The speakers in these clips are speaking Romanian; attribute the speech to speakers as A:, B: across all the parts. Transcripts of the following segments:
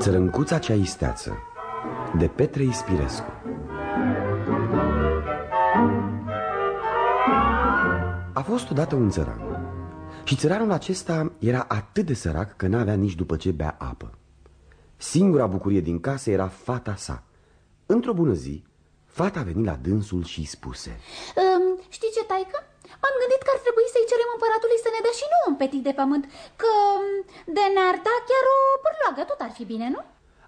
A: Țărâncuța cea isteață De Petre Ispirescu. A fost odată un țăran. Și țăranul acesta era atât de sărac Că n-avea nici după ce bea apă. Singura bucurie din casă era fata sa. Într-o bună zi Fata a venit la dânsul și spuse
B: um, Știi ce, taică? M-am gândit că ar trebui să-i cerem împăratului să ne dea și nouă un petit de pământ Că de ne-ar da chiar o pârloagă, tot ar fi bine, nu?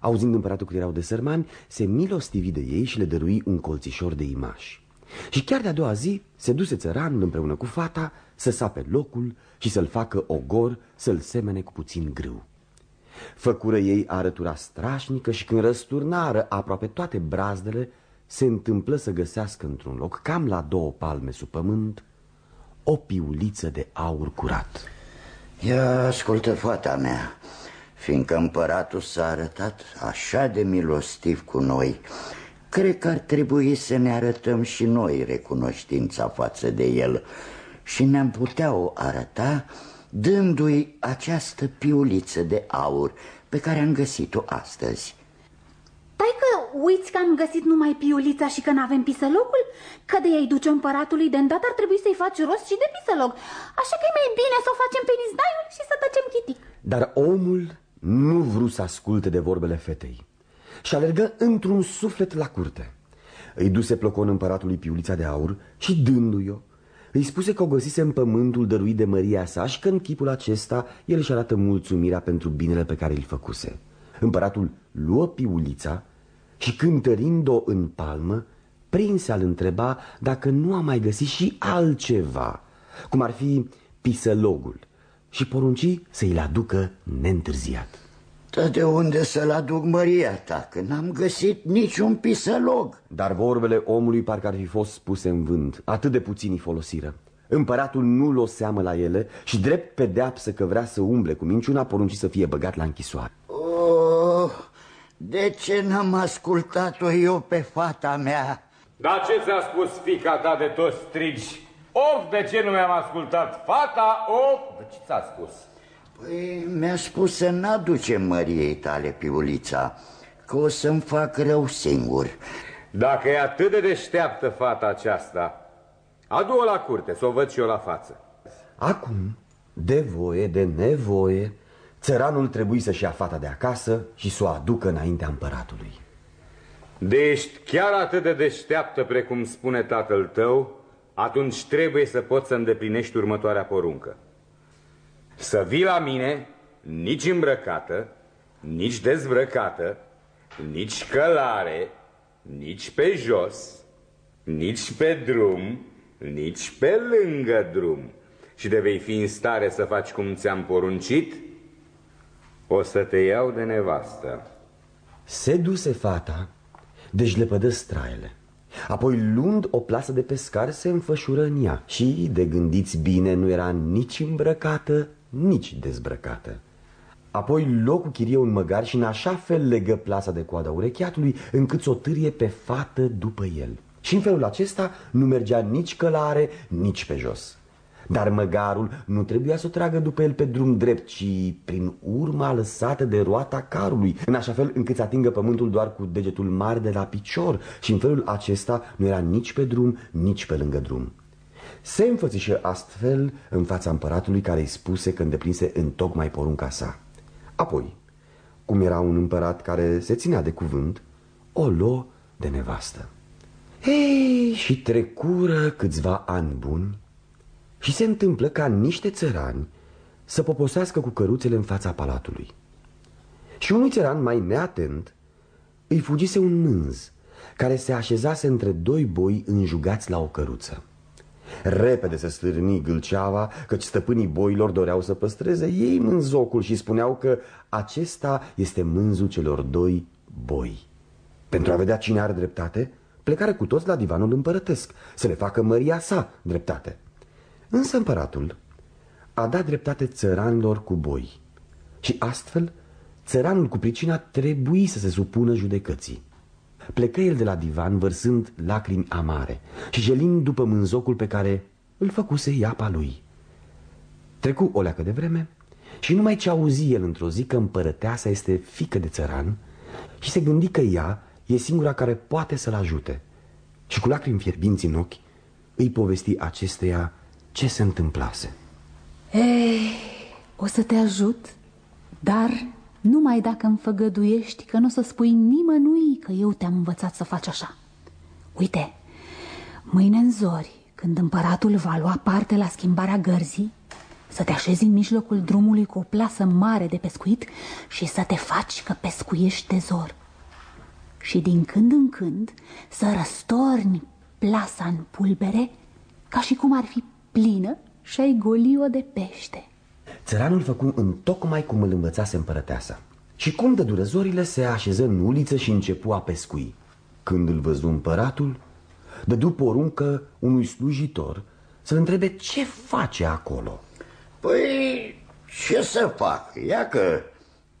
A: Auzind împăratul că erau de sărmani, se milostivi de ei și le dărui un colțișor de imași. Și chiar de-a doua zi se duse țăranul împreună cu fata să sape locul și să-l facă ogor să-l semene cu puțin grâu. Făcură ei arătura strașnică și când răsturnară aproape toate brazdele, se întâmplă să găsească într-un loc, cam la două palme sub pământ, o piuliță de aur curat.
C: Ia ascultă, fata mea, fiindcă împăratul s-a arătat așa de milostiv cu noi, cred că ar trebui să ne arătăm și noi recunoștința față de el și ne-am putea o arăta dându-i această piuliță de aur pe care am găsit-o astăzi.
B: Tai că uiți că am găsit numai piulița și că n-avem pisălogul? Că de ei duce împăratului de îndată ar trebui să-i faci rost și de pisălog Așa că e mai bine să o facem pe nizdaiul și să tăcem chitic
A: Dar omul nu vrut să asculte de vorbele fetei și alergă într-un suflet la curte. Îi duse plocon împăratului piulița de aur și dându-i-o, îi spuse că o găsise în pământul dăruit de măria sa și că în chipul acesta el își arată mulțumirea pentru binele pe care îl făcuse. Împăratul luă piulița și cântărind-o în palmă, prinse al întreba dacă nu a mai găsit și altceva, cum ar fi pisălogul, și porunci să-i-l aducă neîntârziat.
C: Dar de unde să-l aduc măria ta, că n-am găsit niciun pisălog?
A: Dar vorbele omului parcă ar fi fost spuse în vânt, atât de puțini folosiră. Împăratul nu l-o seamă la ele și drept pedeapsă că vrea să umble cu minciuna, porunci să fie băgat la închisoare.
C: Oh, de ce n-am ascultat-o eu pe fata mea?
D: Dar ce ți-a spus fica ta de toți strigi? Of, de ce nu mi-am ascultat fata? Of, de ce ți-a spus?
C: Păi mi-a spus să n-aduce măriei tale piulița, că o să-mi fac rău singur.
D: Dacă e atât de deșteaptă fata aceasta, adu-o la curte, să o văd și eu la față.
A: Acum, de voie, de nevoie, țăranul trebuie să-și ia fata de acasă și să o aducă înaintea împăratului.
D: De ești chiar atât de deșteaptă precum spune tatăl tău, atunci trebuie să poți să îndeplinești următoarea poruncă. Să vii la mine nici îmbrăcată, nici dezbrăcată, nici călare, nici pe jos, nici pe drum, nici pe lângă drum. Și de vei fi în stare să faci cum ți-am poruncit, o să te iau de nevastă.
A: Se duse fata, deci lepădă straiele. Apoi, luând o plasă de pescar, se înfășură în ea și, de gândiți bine, nu era nici îmbrăcată, nici dezbrăcată. Apoi loc cu chirie un măgar și în așa fel legă plasa de coada urechiatului încât să o târie pe fată după el. Și în felul acesta nu mergea nici călare, nici pe jos. Dar măgarul nu trebuia să o tragă după el pe drum drept, ci prin urma lăsată de roata carului, în așa fel încât să atingă pământul doar cu degetul mare de la picior și în felul acesta nu era nici pe drum, nici pe lângă drum. Se înfățișă astfel în fața împăratului care îi spuse că îndeplinse în tocmai porunca sa. Apoi, cum era un împărat care se ținea de cuvânt, o luă de nevastă. Ei, și trecură câțiva ani buni și se întâmplă ca niște țărani să poposească cu căruțele în fața palatului. Și unui țăran mai neatent îi fugise un mânz care se așezase între doi boi înjugați la o căruță. Repede se stârni gâlceava, căci stăpânii boilor doreau să păstreze ei mânzocul și spuneau că acesta este mânzul celor doi boi. Pentru a vedea cine are dreptate, plecare cu toți la divanul împărătesc, să le facă măria sa dreptate. Însă împăratul a dat dreptate țăranilor cu boi și astfel țăranul cu pricina trebuie să se supună judecății. Plecă el de la divan vărsând lacrimi amare și jelind după mânzocul pe care îl făcuse iapa lui. Trecu o leacă de vreme Și numai ce auzi el într-o zi că împărăteasa este fică de țăran Și se gândi că ea e singura care poate să-l ajute Și cu lacrimi fierbinți în ochi îi povesti acesteia ce se întâmplase
B: Ei, o să te ajut, dar numai dacă îmi făgăduiești că nu o să spui nimănui că eu te-am învățat să faci așa. Uite, mâine în zori, când împăratul va lua parte la schimbarea gărzii, să te așezi în mijlocul drumului cu o plasă mare de pescuit și să te faci că pescuiești de zor. Și din când în când să răstorni plasa în pulbere ca și cum ar fi plină și ai goli-o de pește.
A: Țăranul făcu în tocmai cum îl învățase împărăteasa. Și cum de durăzorile se așeză în uliță și începu a pescui. Când îl văzu împăratul, dădu poruncă unui slujitor să-l întrebe ce face acolo.
C: Păi, ce să fac? Ia că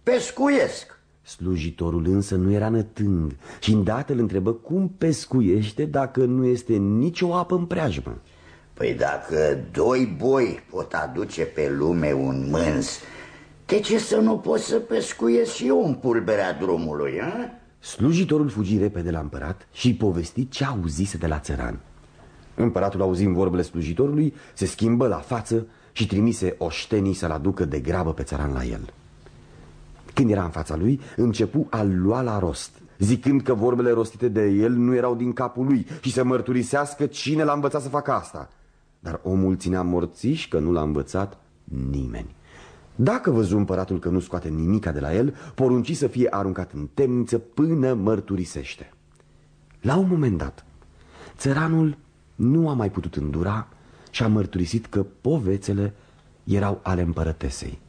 C: pescuiesc.
A: Slujitorul însă nu era nătând și îndată îl întrebă cum pescuiește dacă nu este nicio apă în preajmă
C: Păi dacă doi boi pot aduce pe lume un mâns, de ce să nu pot să pescuiesc și eu în pulberea drumului, a?
A: Slujitorul fugi repede la împărat și îi povesti ce auzise de la țăran. Împăratul auzind vorbele slujitorului, se schimbă la față și trimise oștenii să-l aducă de grabă pe țăran la el. Când era în fața lui, începu a lua la rost Zicând că vorbele rostite de el nu erau din capul lui Și să mărturisească cine l-a învățat să facă asta dar omul ținea morțiș că nu l-a învățat nimeni. Dacă văzu împăratul că nu scoate nimica de la el, porunci să fie aruncat în temniță până mărturisește. La un moment dat, țăranul nu a mai putut îndura și a mărturisit că povețele erau ale împărătesei.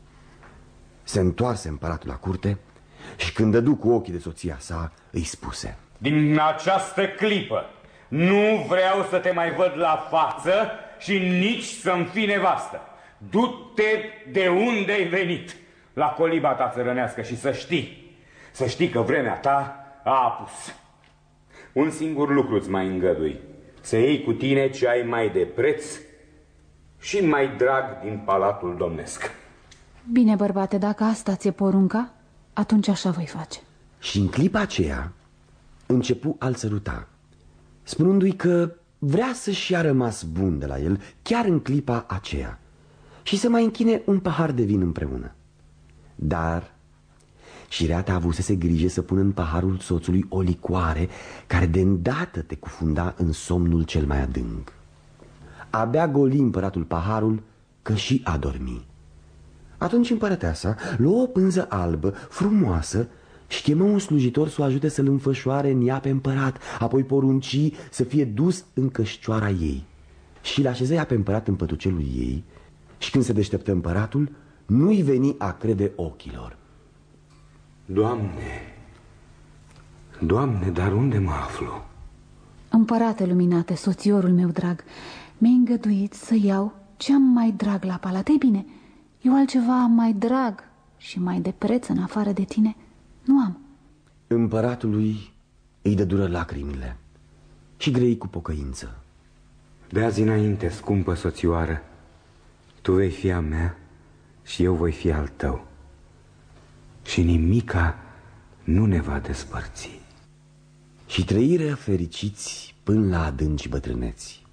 A: Se întoarse împăratul la curte și când dădu cu ochii de soția sa, îi spuse
D: Din această clipă nu vreau să te mai văd la față și nici să-mi fi nevastă. Du-te de unde ai venit, la coliba ta țărănească și să știi, să știi că vremea ta a apus. Un singur lucru îți mai îngădui, să iei cu tine ce ai mai de preț și mai drag din palatul domnesc.
B: Bine, bărbate, dacă asta ți-e porunca, atunci așa voi face.
A: Și în clipa aceea începu al săruta, spunându-i că vrea să-și ia rămas bun de la el chiar în clipa aceea și să mai închine un pahar de vin împreună. Dar șireata avusese grijă să pună în paharul soțului o licoare care de îndată te cufunda în somnul cel mai adânc. Abia goli împăratul paharul că și a dormi. Atunci împărăteasa luă o pânză albă, frumoasă, și chemă un slujitor să o ajute să-l înfășoare în ea pe împărat, apoi porunci să fie dus în cășcioara ei. Și l așeză ea pe împărat în pătucelul ei și când se deșteptă împăratul, nu-i veni a crede ochilor.
D: Doamne, Doamne, dar unde mă aflu?
B: Împărate luminate, soțiorul meu drag, mi-ai îngăduit să iau ce am mai drag la palat. Ei bine, eu altceva am mai drag și mai de preț în afară de tine nu am.
A: Împăratului îi dă dură lacrimile și grei cu pocăință.
D: De azi înainte, scumpă soțioară, tu vei fi a mea și eu voi fi al tău. Și nimica nu ne va despărți.
A: Și trăire fericiți până la adânci bătrâneți.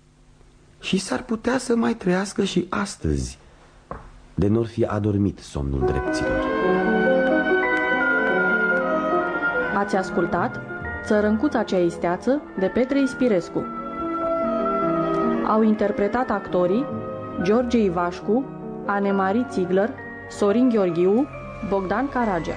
A: Și s-ar putea să mai trăiască și astăzi, de n-or fi adormit somnul drepților.
E: Ați ascultat Țărâncuța cea isteață de Petre Ispirescu. Au interpretat actorii George Ivașcu, Anemarie Ziegler, Sorin Gheorghiu, Bogdan Caragea.